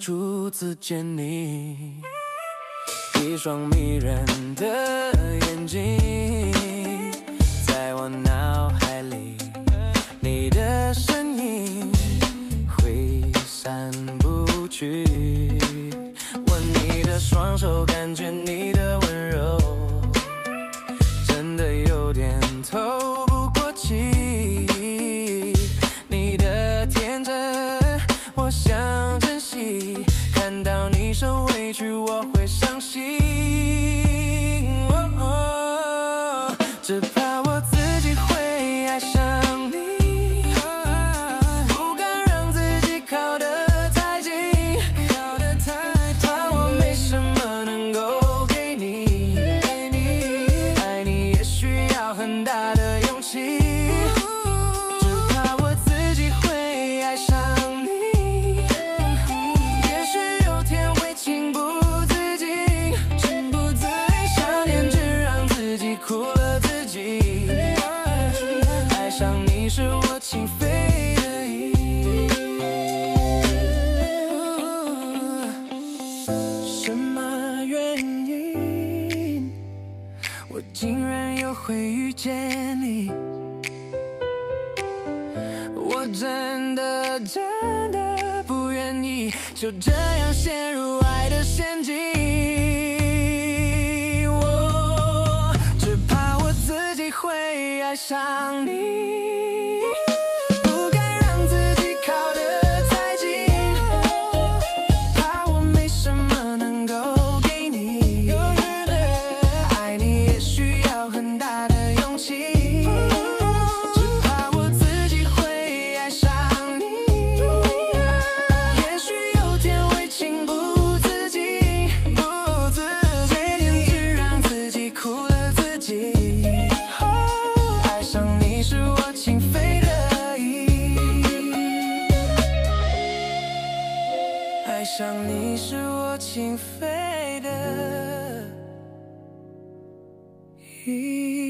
初次见你，一双迷人的眼睛，在我脑海里，你的身影挥散不去。吻你的双手，感觉你的温柔，真的有点透你受委屈，我会竟然又会遇见你？我真的真的不愿意就这样陷入爱的陷阱。我只怕我自己会爱上上你是我情非得已。